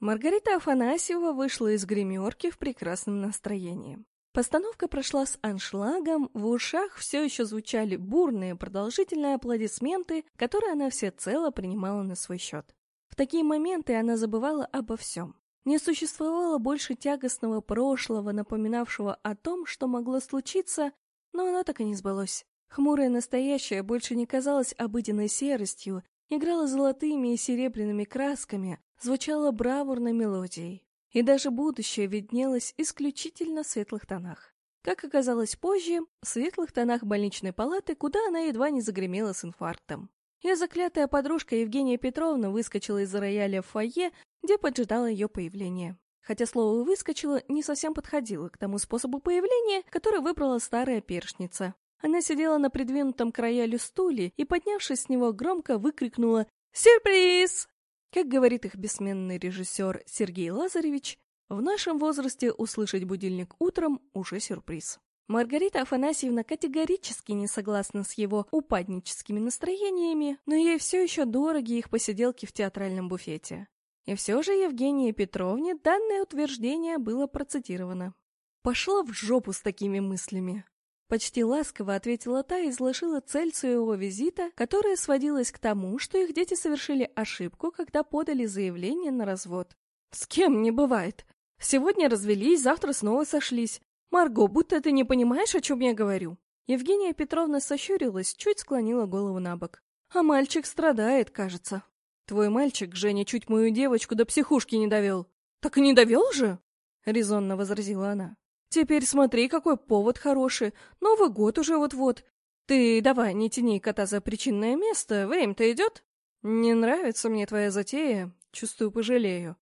Маргарита Афанасьева вышла из гримерки в прекрасном настроении. Постановка прошла с аншлагом, в ушах все еще звучали бурные продолжительные аплодисменты, которые она всецело принимала на свой счет. В такие моменты она забывала обо всем. Не существовало больше тягостного прошлого, напоминавшего о том, что могло случиться, но оно так и не сбылось. Хмурое настоящее больше не казалось обыденной серостью, играло золотыми и серебряными красками, звучало бравурной мелодией и даже будущее виднелось исключительно в светлых тонах. Как оказалось позже, в светлых тонах больничной палаты, куда она едва не загремела с инфарктом. Ее заклятая подружка Евгения Петровна выскочила из рояля в фойе, где поджидала ее появление. Хотя слово «выскочила» не совсем подходило к тому способу появления, который выбрала старая першница. Она сидела на придвинутом к роялю стуле и, поднявшись с него, громко выкрикнула «Сюрприз!» Как говорит их бессменный режиссер Сергей Лазаревич, в нашем возрасте услышать будильник утром уже сюрприз. Маргарита Афанасьевна категорически не согласна с его упадническими настроениями, но ей все еще дороги их посиделки в театральном буфете. И все же Евгении Петровне данное утверждение было процитировано. Пошла в жопу с такими мыслями. Почти ласково ответила та и изложила цель своего визита, которая сводилась к тому, что их дети совершили ошибку, когда подали заявление на развод. «С кем не бывает. Сегодня развелись, завтра снова сошлись. Марго, будто ты не понимаешь, о чем я говорю». Евгения Петровна сощурилась, чуть склонила голову на бок. «А мальчик страдает, кажется». «Твой мальчик, Женя, чуть мою девочку до психушки не довел». «Так и не довел же?» — резонно возразила она. Теперь смотри, какой повод хороший. Новый год уже вот-вот. Ты давай, не тяни кота за причинное место, время-то идет. Не нравится мне твоя затея, чувствую, пожалею.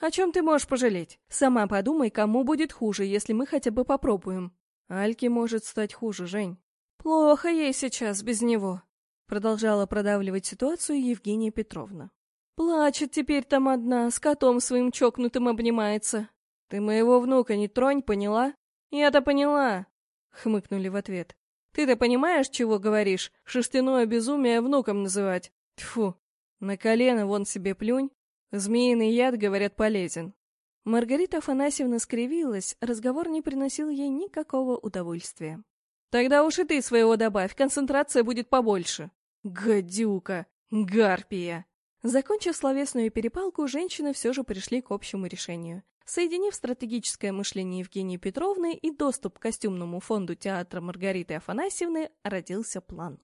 О чем ты можешь пожалеть? Сама подумай, кому будет хуже, если мы хотя бы попробуем. Альке может стать хуже, Жень. Плохо ей сейчас без него. Продолжала продавливать ситуацию Евгения Петровна. Плачет теперь там одна, с котом своим чокнутым обнимается. «Ты моего внука не тронь, поняла?» «Я-то поняла!» — хмыкнули в ответ. «Ты-то понимаешь, чего говоришь? Шерстяное безумие внуком называть? Тьфу! На колено вон себе плюнь. Змеиный яд, говорят, полезен». Маргарита Афанасьевна скривилась, разговор не приносил ей никакого удовольствия. «Тогда уж и ты своего добавь, концентрация будет побольше». «Гадюка! Гарпия!» Закончив словесную перепалку, женщины все же пришли к общему решению. Соединив стратегическое мышление Евгении Петровны и доступ к костюмному фонду театра Маргариты Афанасьевны, родился план.